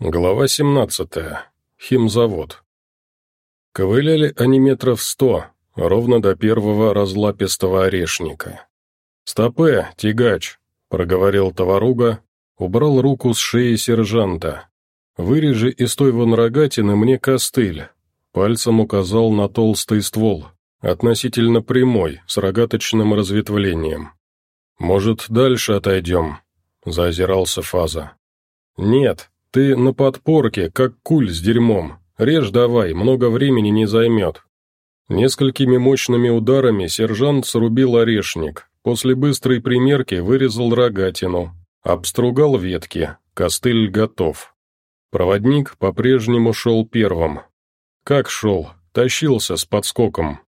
Глава 17. Химзавод. Ковыляли они метров сто, ровно до первого разлапистого орешника. «Стопе, тягач!» — проговорил товаруга, убрал руку с шеи сержанта. «Вырежи из той вон рогатины мне костыль». Пальцем указал на толстый ствол, относительно прямой, с рогаточным разветвлением. «Может, дальше отойдем?» — заозирался Фаза. «Нет, ты на подпорке, как куль с дерьмом. Режь давай, много времени не займет». Несколькими мощными ударами сержант срубил орешник, после быстрой примерки вырезал рогатину, обстругал ветки, костыль готов. Проводник по-прежнему шел первым. Как шел? Тащился с подскоком.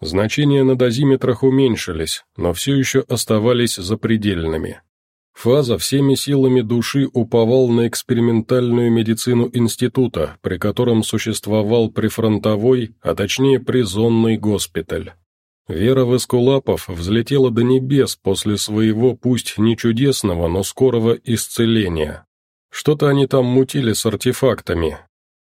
Значения на дозиметрах уменьшились, но все еще оставались запредельными. Фаза всеми силами души уповал на экспериментальную медицину института, при котором существовал прифронтовой, а точнее призонный госпиталь. Вера в Эскулапов взлетела до небес после своего, пусть не чудесного, но скорого исцеления. Что-то они там мутили с артефактами.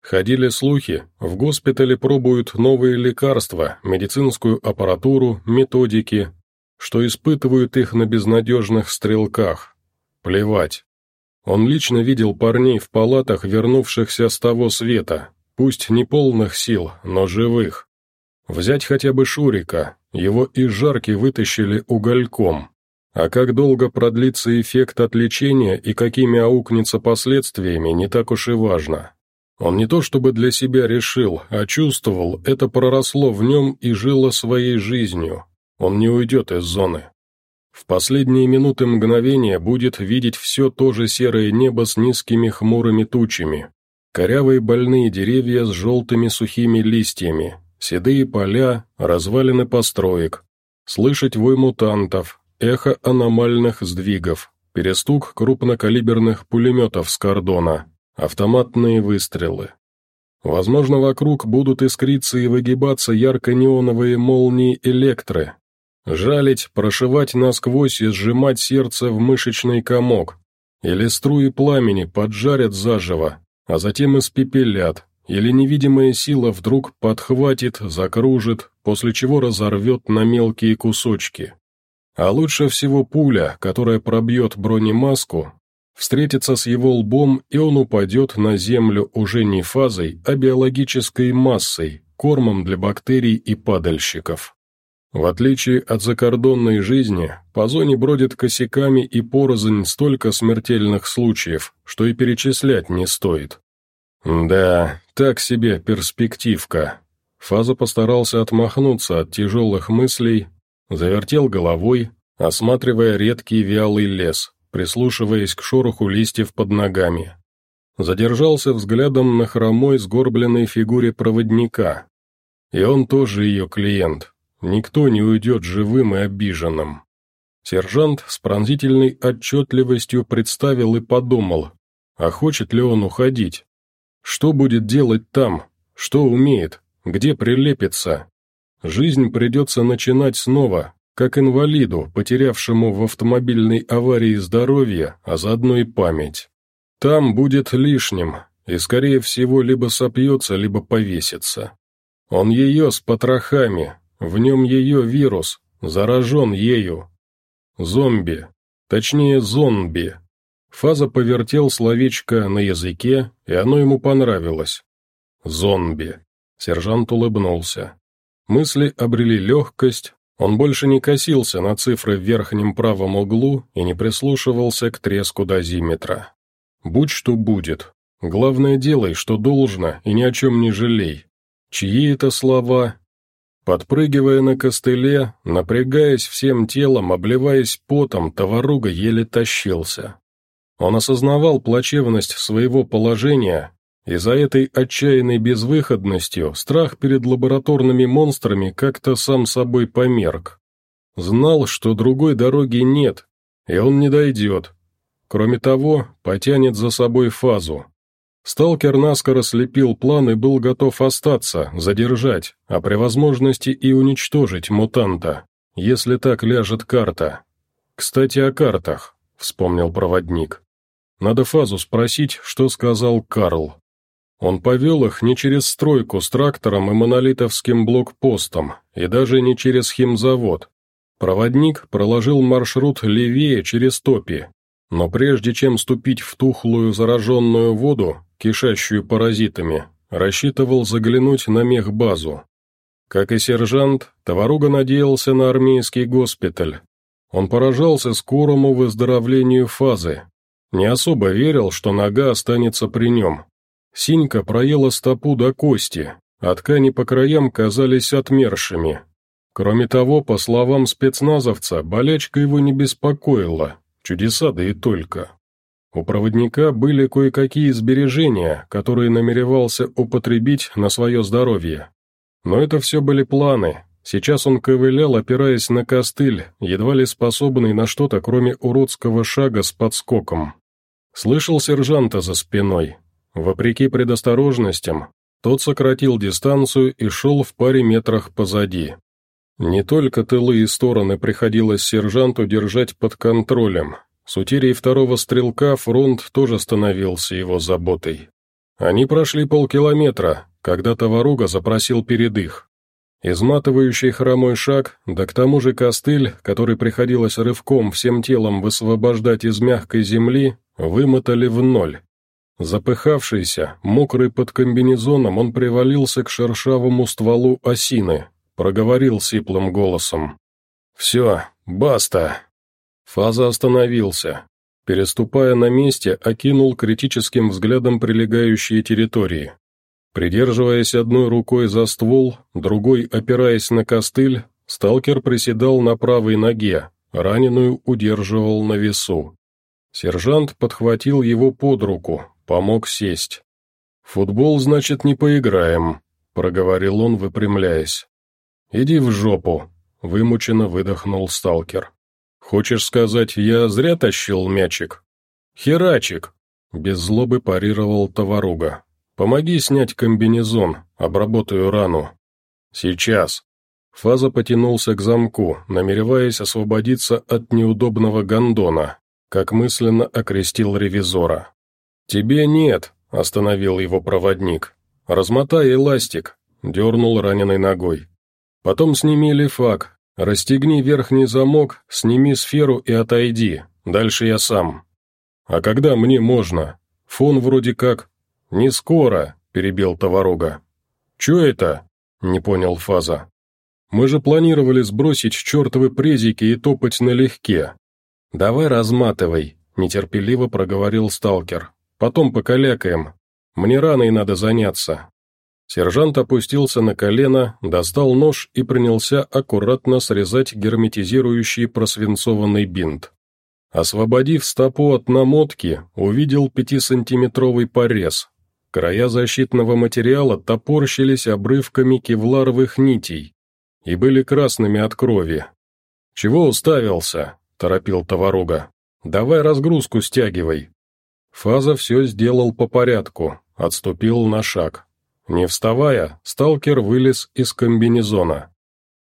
Ходили слухи, в госпитале пробуют новые лекарства, медицинскую аппаратуру, методики, что испытывают их на безнадежных стрелках, Плевать. Он лично видел парней в палатах, вернувшихся с того света, пусть не полных сил, но живых. Взять хотя бы Шурика, его из жарки вытащили угольком. А как долго продлится эффект от лечения и какими аукнется последствиями, не так уж и важно. Он не то чтобы для себя решил, а чувствовал, это проросло в нем и жило своей жизнью. Он не уйдет из зоны. В последние минуты мгновения будет видеть все то же серое небо с низкими хмурыми тучами, корявые больные деревья с желтыми сухими листьями, седые поля, развалины построек, слышать вой мутантов, эхо аномальных сдвигов, перестук крупнокалиберных пулеметов с кордона, автоматные выстрелы. Возможно, вокруг будут искриться и выгибаться ярко-неоновые молнии электры, Жалить, прошивать насквозь и сжимать сердце в мышечный комок. Или струи пламени поджарят заживо, а затем испепелят, или невидимая сила вдруг подхватит, закружит, после чего разорвет на мелкие кусочки. А лучше всего пуля, которая пробьет бронемаску, встретится с его лбом, и он упадет на землю уже не фазой, а биологической массой, кормом для бактерий и падальщиков. В отличие от закордонной жизни, по зоне бродит косяками и порознь столько смертельных случаев, что и перечислять не стоит. Да, так себе перспективка. Фаза постарался отмахнуться от тяжелых мыслей, завертел головой, осматривая редкий вялый лес, прислушиваясь к шороху листьев под ногами. Задержался взглядом на хромой сгорбленной фигуре проводника. И он тоже ее клиент, Никто не уйдет живым и обиженным. Сержант с пронзительной отчетливостью представил и подумал, а хочет ли он уходить? Что будет делать там? Что умеет? Где прилепится? Жизнь придется начинать снова, как инвалиду, потерявшему в автомобильной аварии здоровье, а заодно и память. Там будет лишним, и, скорее всего, либо сопьется, либо повесится. Он ее с потрохами, в нем ее вирус, заражен ею. Зомби. Точнее, зомби. Фаза повертел словечко на языке, и оно ему понравилось. Зомби. Сержант улыбнулся. Мысли обрели легкость, он больше не косился на цифры в верхнем правом углу и не прислушивался к треску дозиметра. Будь что будет. Главное, делай, что должно, и ни о чем не жалей. Чьи это слова, Подпрыгивая на костыле, напрягаясь всем телом, обливаясь потом, товаруга еле тащился. Он осознавал плачевность своего положения, и за этой отчаянной безвыходностью страх перед лабораторными монстрами как-то сам собой померк. Знал, что другой дороги нет, и он не дойдет. Кроме того, потянет за собой фазу. Сталкер наскоро слепил план и был готов остаться, задержать, а при возможности и уничтожить мутанта, если так ляжет карта. «Кстати, о картах», — вспомнил проводник. Надо фазу спросить, что сказал Карл. Он повел их не через стройку с трактором и монолитовским блокпостом, и даже не через химзавод. Проводник проложил маршрут левее через топи, но прежде чем ступить в тухлую зараженную воду, кишащую паразитами, рассчитывал заглянуть на мехбазу. Как и сержант, Товаруга надеялся на армейский госпиталь. Он поражался скорому выздоровлению фазы. Не особо верил, что нога останется при нем. Синька проела стопу до кости, а ткани по краям казались отмершими. Кроме того, по словам спецназовца, болячка его не беспокоила, чудеса да и только. У проводника были кое-какие сбережения, которые намеревался употребить на свое здоровье. Но это все были планы. Сейчас он ковылял, опираясь на костыль, едва ли способный на что-то, кроме уродского шага с подскоком. Слышал сержанта за спиной. Вопреки предосторожностям, тот сократил дистанцию и шел в паре метрах позади. Не только тылы и стороны приходилось сержанту держать под контролем. С утерей второго стрелка фронт тоже становился его заботой. Они прошли полкилометра, когда товаруга запросил передых. Изматывающий хромой шаг, да к тому же костыль, который приходилось рывком всем телом высвобождать из мягкой земли, вымотали в ноль. Запыхавшийся, мокрый под комбинезоном, он привалился к шершавому стволу осины, проговорил сиплым голосом. «Все, баста!» Фаза остановился. Переступая на месте, окинул критическим взглядом прилегающие территории. Придерживаясь одной рукой за ствол, другой опираясь на костыль, сталкер приседал на правой ноге, раненую удерживал на весу. Сержант подхватил его под руку, помог сесть. «Футбол, значит, не поиграем», — проговорил он, выпрямляясь. «Иди в жопу», — вымученно выдохнул сталкер. «Хочешь сказать, я зря тащил мячик?» «Херачик!» — без злобы парировал товаруга. «Помоги снять комбинезон, обработаю рану». «Сейчас». Фаза потянулся к замку, намереваясь освободиться от неудобного гондона, как мысленно окрестил ревизора. «Тебе нет», — остановил его проводник. «Размотай эластик», — дернул раненой ногой. «Потом сними лифак, расстегни верхний замок, сними сферу и отойди, дальше я сам». «А когда мне можно? Фон вроде как...» «Не скоро», — перебил товарога. «Чё это?» — не понял Фаза. «Мы же планировали сбросить чертовы презики и топать налегке». «Давай разматывай», — нетерпеливо проговорил сталкер. Потом покалякаем. Мне рано и надо заняться». Сержант опустился на колено, достал нож и принялся аккуратно срезать герметизирующий просвинцованный бинт. Освободив стопу от намотки, увидел пятисантиметровый порез. Края защитного материала топорщились обрывками кевларовых нитей и были красными от крови. «Чего уставился?» – торопил товаруга. «Давай разгрузку стягивай». Фаза все сделал по порядку, отступил на шаг. Не вставая, сталкер вылез из комбинезона.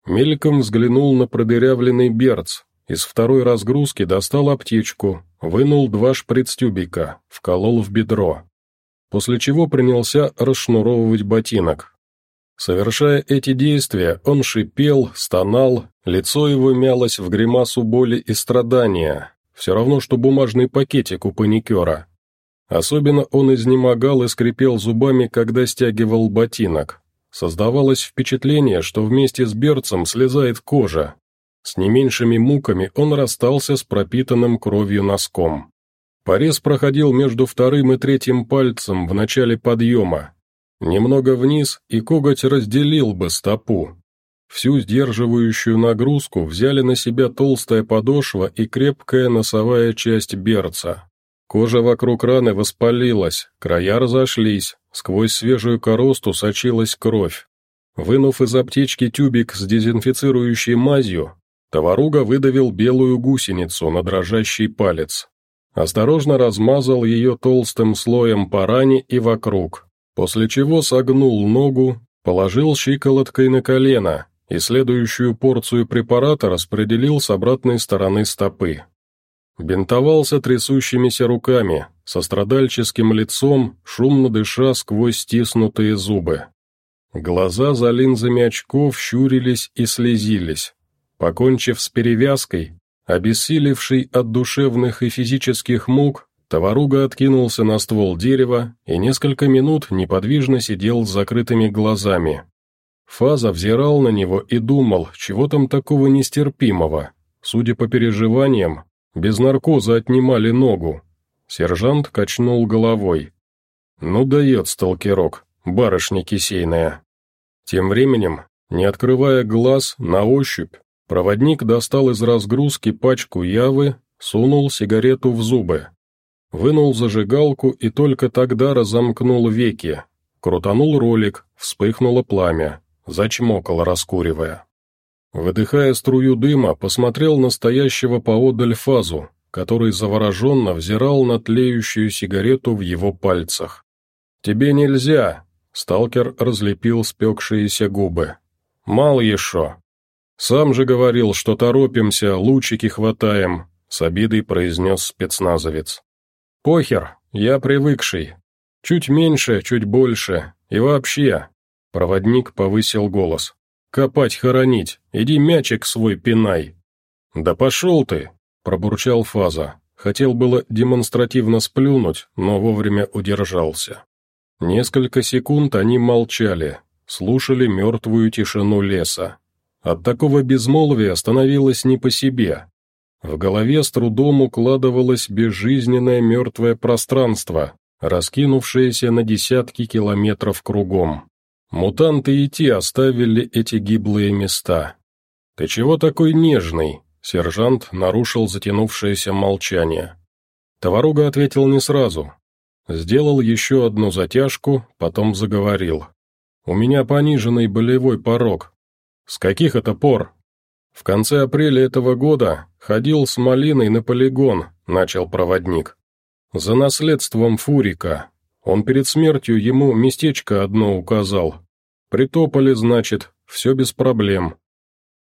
Мельком взглянул на продырявленный берц, из второй разгрузки достал аптечку, вынул два шприц-тюбика, вколол в бедро. После чего принялся расшнуровывать ботинок. Совершая эти действия, он шипел, стонал, лицо его мялось в гримасу боли и страдания, все равно, что бумажный пакетик у паникера. Особенно он изнемогал и скрипел зубами, когда стягивал ботинок. Создавалось впечатление, что вместе с берцем слезает кожа. С не меньшими муками он расстался с пропитанным кровью носком. Порез проходил между вторым и третьим пальцем в начале подъема. Немного вниз, и коготь разделил бы стопу. Всю сдерживающую нагрузку взяли на себя толстая подошва и крепкая носовая часть берца. Кожа вокруг раны воспалилась, края разошлись, сквозь свежую коросту сочилась кровь. Вынув из аптечки тюбик с дезинфицирующей мазью, товаруга выдавил белую гусеницу на дрожащий палец. Осторожно размазал ее толстым слоем по ране и вокруг, после чего согнул ногу, положил щиколоткой на колено и следующую порцию препарата распределил с обратной стороны стопы. Бинтовался трясущимися руками, со страдальческим лицом, шумно дыша сквозь стиснутые зубы. Глаза за линзами очков щурились и слезились. Покончив с перевязкой, обессилевший от душевных и физических мук, Товаруга откинулся на ствол дерева и несколько минут неподвижно сидел с закрытыми глазами. Фаза взирал на него и думал, чего там такого нестерпимого. Судя по переживаниям, без наркоза отнимали ногу. Сержант качнул головой. «Ну дает сталкерок, барышня кисейная». Тем временем, не открывая глаз, на ощупь, проводник достал из разгрузки пачку явы, сунул сигарету в зубы. Вынул зажигалку и только тогда разомкнул веки. Крутанул ролик, вспыхнуло пламя, зачмокал, раскуривая. Выдыхая струю дыма, посмотрел на стоящего поодаль фазу, который завороженно взирал на тлеющую сигарету в его пальцах. «Тебе нельзя!» Сталкер разлепил спекшиеся губы. «Мало еще!» «Сам же говорил, что торопимся, лучики хватаем», — с обидой произнес спецназовец. «Похер, я привыкший. Чуть меньше, чуть больше. И вообще...» Проводник повысил голос. «Копать, хоронить. Иди мячик свой пинай». «Да пошел ты!» — пробурчал Фаза. Хотел было демонстративно сплюнуть, но вовремя удержался. Несколько секунд они молчали, слушали мертвую тишину леса. От такого безмолвия становилось не по себе. В голове с трудом укладывалось безжизненное мертвое пространство, раскинувшееся на десятки километров кругом. Мутанты и те оставили эти гиблые места. «Ты чего такой нежный?» Сержант нарушил затянувшееся молчание. Товаруга ответил не сразу, Сделал еще одну затяжку, потом заговорил. «У меня пониженный болевой порог. С каких это пор?» «В конце апреля этого года ходил с малиной на полигон», — начал проводник. «За наследством Фурика. Он перед смертью ему местечко одно указал. Притопали, значит, все без проблем.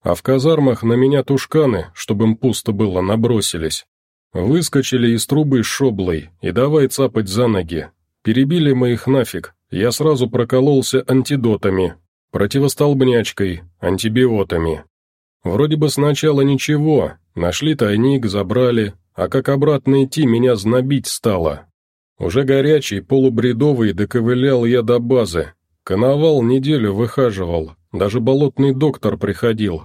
А в казармах на меня тушканы, чтобы им пусто было, набросились. Выскочили из трубы шоблой и давай цапать за ноги. Перебили мы их нафиг, я сразу прокололся антидотами, противостолбнячкой, антибиотами. Вроде бы сначала ничего, нашли тайник, забрали, а как обратно идти, меня знобить стало. Уже горячий, полубредовый, доковылял я до базы. Коновал неделю выхаживал, даже болотный доктор приходил,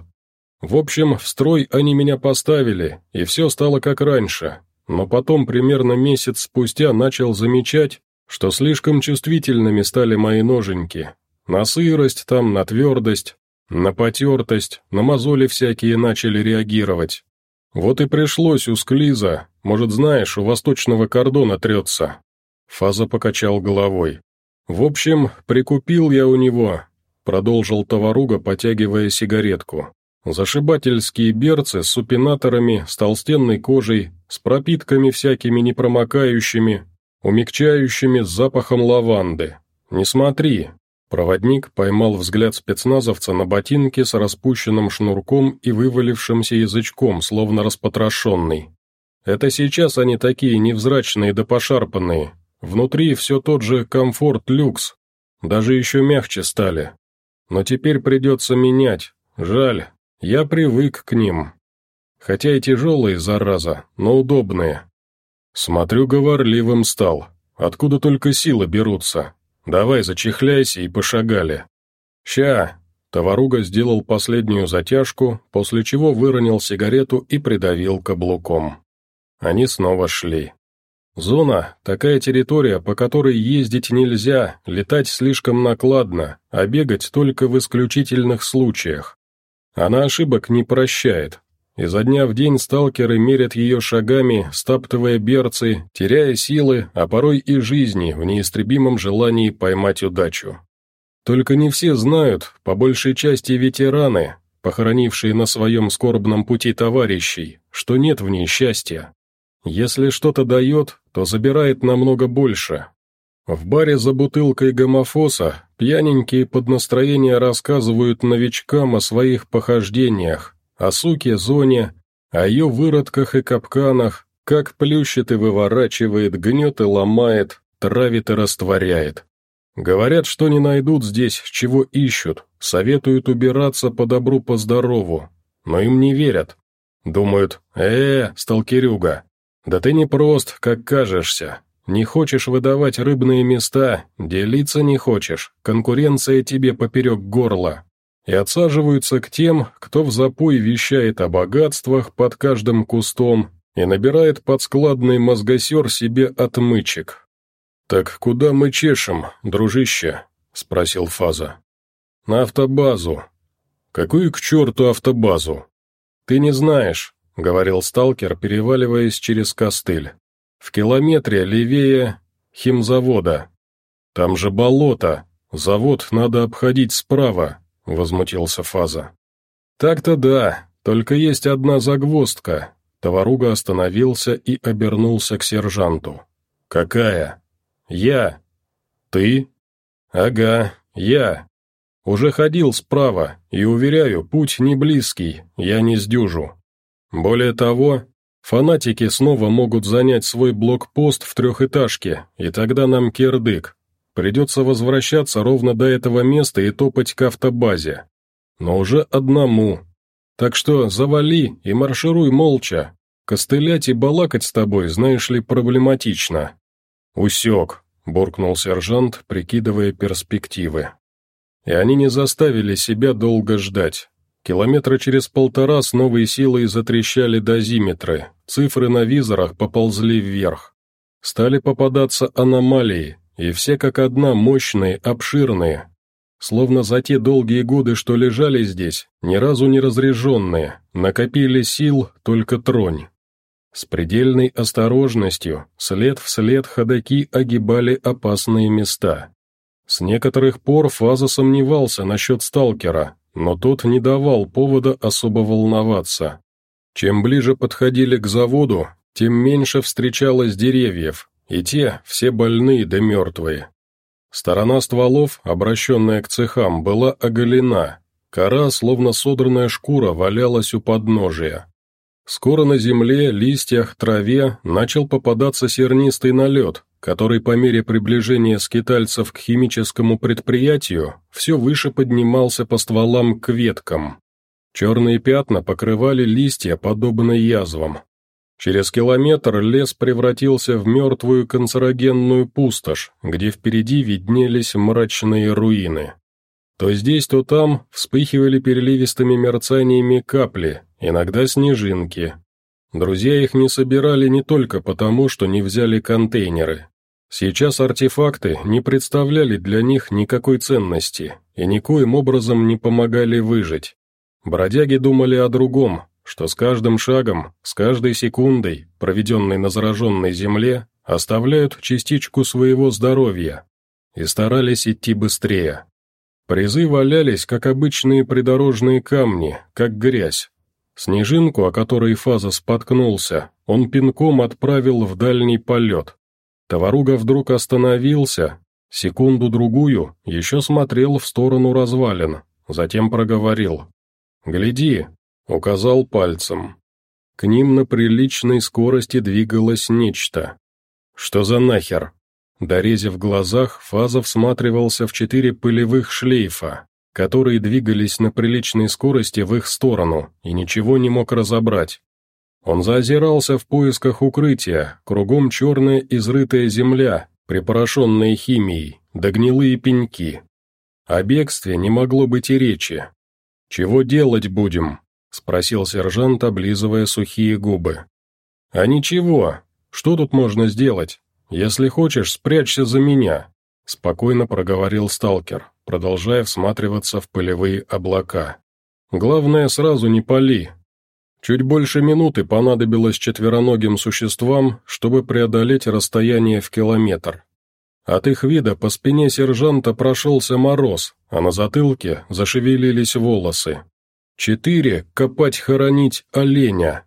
в общем, в строй они меня поставили, и все стало как раньше, но потом примерно месяц спустя начал замечать, что слишком чувствительными стали мои ноженьки. На сырость там, на твердость, на потертость, на мозоли всякие начали реагировать. Вот и пришлось у склиза, может, знаешь, у восточного кордона трется. Фаза покачал головой. В общем, прикупил я у него, продолжил товаруга, потягивая сигаретку. Зашибательские берцы с супинаторами, с толстенной кожей, с пропитками всякими непромокающими, умягчающими с запахом лаванды. Не смотри. Проводник поймал взгляд спецназовца на ботинке с распущенным шнурком и вывалившимся язычком, словно распотрошенный. Это сейчас они такие невзрачные да пошарпанные. Внутри все тот же комфорт-люкс. Даже еще мягче стали. Но теперь придется менять. Жаль, я привык к ним. Хотя и тяжелые, зараза, но удобные. Смотрю, говорливым стал. Откуда только силы берутся. Давай, зачехляйся и пошагали. Ща. Товаруга сделал последнюю затяжку, после чего выронил сигарету и придавил каблуком. Они снова шли. Зона – такая территория, по которой ездить нельзя, летать слишком накладно, а бегать только в исключительных случаях. Она ошибок не прощает. Изо дня в день сталкеры мерят ее шагами, стаптывая берцы, теряя силы, а порой и жизни в неистребимом желании поймать удачу. Только не все знают, по большей части ветераны, похоронившие на своем скорбном пути товарищей, что нет в ней счастья. Если что-то дает, то забирает намного больше, в баре за бутылкой гомофоса пьяненькие под настроение рассказывают новичкам о своих похождениях, о суке Зоне, о ее выродках и капканах, как плющит и выворачивает, гнет и ломает, травит и растворяет. Говорят, что не найдут здесь, чего ищут, советуют убираться по добру, по здорову, но им не верят. Думают, э, сталкерюга, да ты не прост, как кажешься. Не хочешь выдавать рыбные места, делиться не хочешь, конкуренция тебе поперек горла. И отсаживаются к тем, кто в запой вещает о богатствах под каждым кустом и набирает подскладный мозгосер себе отмычек. «Так куда мы чешем, дружище?» — спросил Фаза. «На автобазу». «Какую к черту автобазу?» «Ты не знаешь», — говорил сталкер, переваливаясь через костыль. «В километре левее химзавода. Там же болото. Завод надо обходить справа», — возмутился Фаза. «Так-то да, только есть одна загвоздка». Товаруга остановился и обернулся к сержанту. «Какая?» «Я». «Ты?» «Ага, я. Уже ходил справа, и, уверяю, путь не близкий, я не сдюжу. Более того, фанатики снова могут занять свой блокпост в трехэтажке, и тогда нам кирдык. Придется возвращаться ровно до этого места и топать к автобазе. Но уже одному. Так что завали и маршируй молча. Костылять и балакать с тобой, знаешь ли, проблематично. «Усек», — буркнул сержант, прикидывая перспективы. И они не заставили себя долго ждать. Километра через полтора с новой силой затрещали дозиметры, цифры на визорах поползли вверх. Стали попадаться аномалии, и все как одна мощные, обширные. Словно за те долгие годы, что лежали здесь, ни разу не разряженные, накопили сил только тронь. С предельной осторожностью, след в след ходаки огибали опасные места. С некоторых пор Фаза сомневался насчет сталкера, но тот не давал повода особо волноваться. Чем ближе подходили к заводу, тем меньше встречалось деревьев, и те все больные да мертвые. Сторона стволов, обращенная к цехам, была оголена, кора, словно содранная шкура, валялась у подножия. Скоро на земле, листьях, траве начал попадаться сернистый налет, который по мере приближения скитальцев к химическому предприятию все выше поднимался по стволам к веткам. Черные пятна покрывали листья, подобно язвам. Через километр лес превратился в мертвую канцерогенную пустошь, где впереди виднелись мрачные руины. То здесь, то там вспыхивали переливистыми мерцаниями капли, иногда снежинки. Друзья их не собирали не только потому, что не взяли контейнеры. Сейчас артефакты не представляли для них никакой ценности и никоим образом не помогали выжить. Бродяги думали о другом, что с каждым шагом, с каждой секундой, проведенной на зараженной земле, оставляют частичку своего здоровья и старались идти быстрее. Призы валялись, как обычные придорожные камни, как грязь. Снежинку, о которой Фаза споткнулся, он пинком отправил в дальний полет. Товаруга вдруг остановился, секунду-другую еще смотрел в сторону развалин, затем проговорил. «Гляди», — указал пальцем. К ним на приличной скорости двигалось нечто. «Что за нахер?» Дорезив глазах, Фаза всматривался в четыре пылевых шлейфа, которые двигались на приличной скорости в их сторону, и ничего не мог разобрать. Он заозирался в поисках укрытия, кругом черная изрытая земля, припорошенная химией, да гнилые пеньки. О бегстве не могло быть и речи. «Чего делать будем?» — спросил сержант, облизывая сухие губы. «А ничего. Что тут можно сделать? «Если хочешь, спрячься за меня», — спокойно проговорил сталкер, продолжая всматриваться в пылевые облака. «Главное, сразу не пали». Чуть больше минуты понадобилось четвероногим существам, чтобы преодолеть расстояние в километр. От их вида по спине сержанта прошелся мороз, а на затылке зашевелились волосы. Четыре — копать хоронить оленя.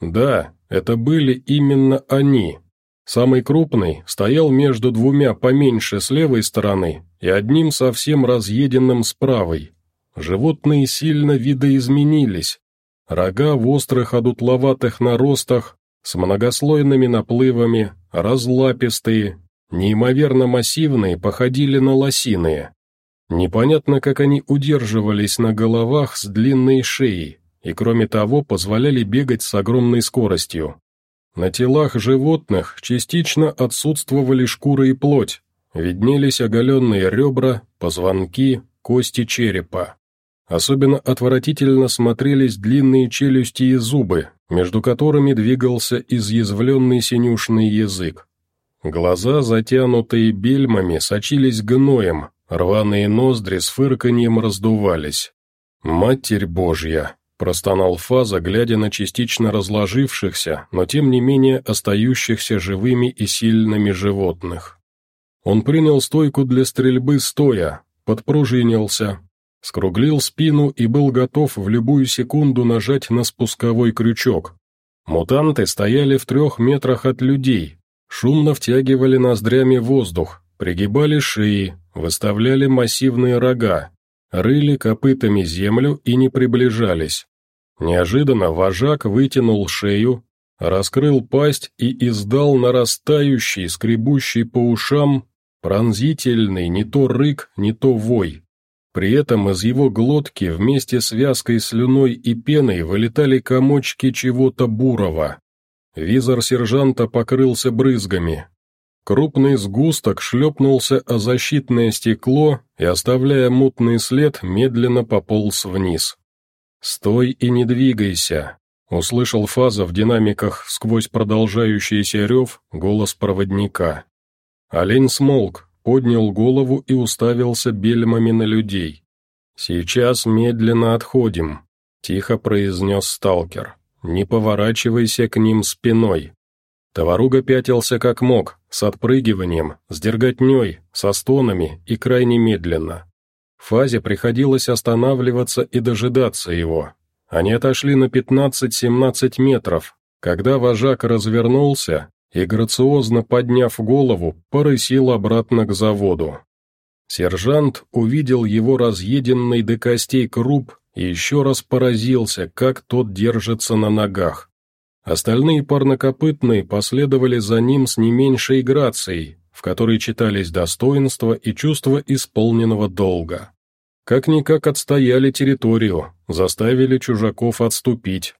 Да, это были именно они. Самый крупный стоял между двумя поменьше с левой стороны и одним совсем разъеденным с правой. Животные сильно видоизменились. Рога в острых одутловатых наростах, с многослойными наплывами, разлапистые, неимоверно массивные, походили на лосиные. Непонятно, как они удерживались на головах с длинной шеей, и кроме того позволяли бегать с огромной скоростью. На телах животных частично отсутствовали шкура и плоть, виднелись оголенные ребра, позвонки, кости черепа. Особенно отвратительно смотрелись длинные челюсти и зубы, между которыми двигался изъязвленный синюшный язык. Глаза, затянутые бельмами, сочились гноем, рваные ноздри с фырканьем раздувались. «Матерь Божья!» – простонал Фаза, глядя на частично разложившихся, но тем не менее остающихся живыми и сильными животных. Он принял стойку для стрельбы стоя, подпружинился, скруглил спину и был готов в любую секунду нажать на спусковой крючок. Мутанты стояли в трех метрах от людей, шумно втягивали ноздрями воздух, пригибали шеи, выставляли массивные рога, рыли копытами землю и не приближались. Неожиданно вожак вытянул шею, раскрыл пасть и издал нарастающий, скребущий по ушам, пронзительный не то рык, не то вой. При этом из его глотки вместе с вязкой слюной и пеной вылетали комочки чего-то бурого. Визор сержанта покрылся брызгами, Крупный сгусток шлепнулся о защитное стекло и, оставляя мутный след, медленно пополз вниз. «Стой и не двигайся», — услышал Фаза в динамиках сквозь продолжающийся рев голос проводника. Олень смолк, поднял голову и уставился бельмами на людей. «Сейчас медленно отходим», — тихо произнес сталкер. «Не поворачивайся к ним спиной». Товаруга пятился как мог, с отпрыгиванием, с дерготней, со стонами и крайне медленно. Фазе приходилось останавливаться и дожидаться его. Они отошли на 15-17 метров, когда вожак развернулся и, грациозно подняв голову, порысил обратно к заводу. Сержант увидел его разъеденный до костей круп и еще раз поразился, как тот держится на ногах. Остальные парнокопытные последовали за ним с не меньшей грацией, в которой читались достоинство и чувство исполненного долга. Как-никак отстояли территорию, заставили чужаков отступить.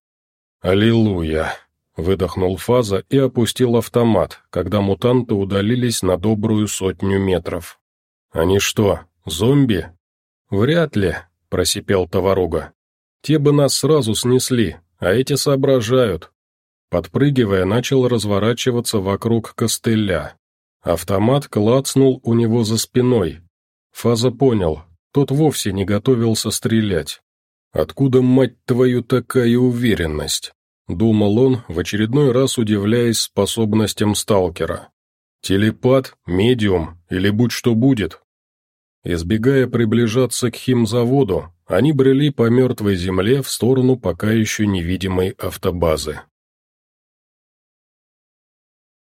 «Аллилуйя!» — выдохнул Фаза и опустил автомат, когда мутанты удалились на добрую сотню метров. «Они что, зомби?» «Вряд ли», — просипел Товаруга. «Те бы нас сразу снесли, а эти соображают, Подпрыгивая, начал разворачиваться вокруг костыля. Автомат клацнул у него за спиной. Фаза понял, тот вовсе не готовился стрелять. «Откуда, мать твою, такая уверенность?» — думал он, в очередной раз удивляясь способностям сталкера. «Телепат, медиум или будь что будет?» Избегая приближаться к химзаводу, они брели по мертвой земле в сторону пока еще невидимой автобазы.